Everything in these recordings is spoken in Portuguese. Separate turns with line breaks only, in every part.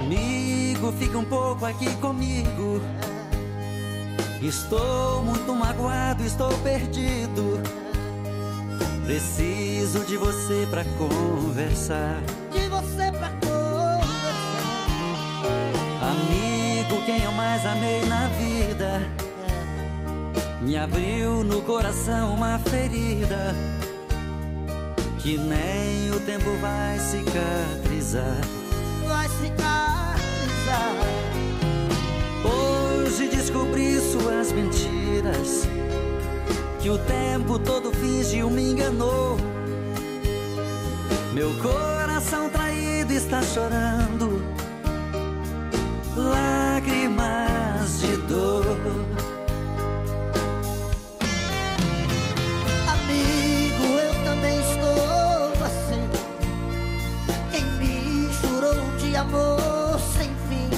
Amigo, fica um pouco aqui comigo. Estou muito magoado, estou perdido. Preciso de você pra conversar.
De você pra conversar.
Amigo, quem eu mais amei na vida. Me abriu no coração uma ferida que nem o tempo vai cicatrizar.
Vai cicatrizar.
Que o tempo todo fingiu, me enganou. Meu coração traído está chorando. Lágrimas de dor.
Amigo, eu também estou assim. Quem me jurou de amor sem fim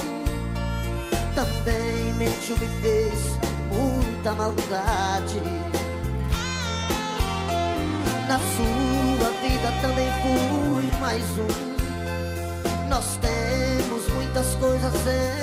também mentiu, me fez muita maldade. Na sua vida também fui mais um. Nós temos muitas coisas em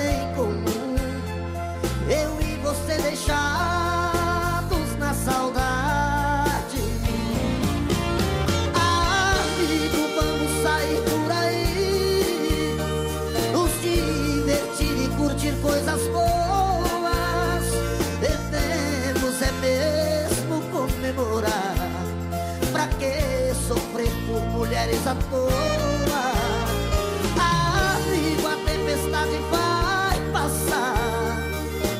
mulheres à toa? Amigo, a tempestade vai passar.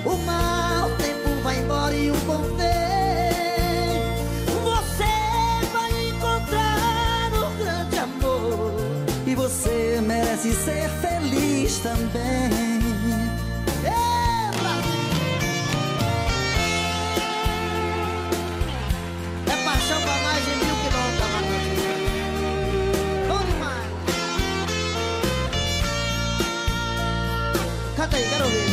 O mau tempo vai embora e o bom vem. Você vai encontrar um grande amor.
E você merece ser feliz também.
Canta aí, quero ouvir.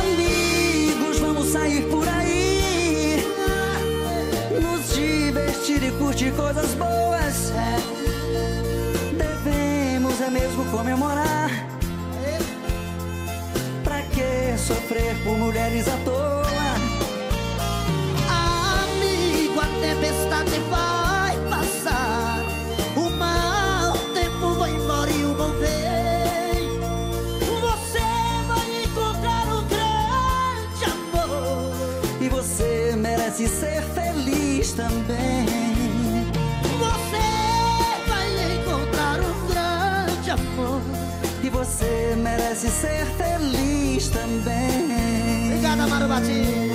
Amigos, vamos sair por aí. Nos divertir e curtir coisas boas. Devemos é mesmo comemorar. Pra que sofrer por mulheres à toa? Merece ser feliz também.
Você vai encontrar um grande amor.
E você merece ser feliz também.
Obrigada, Maro Batista.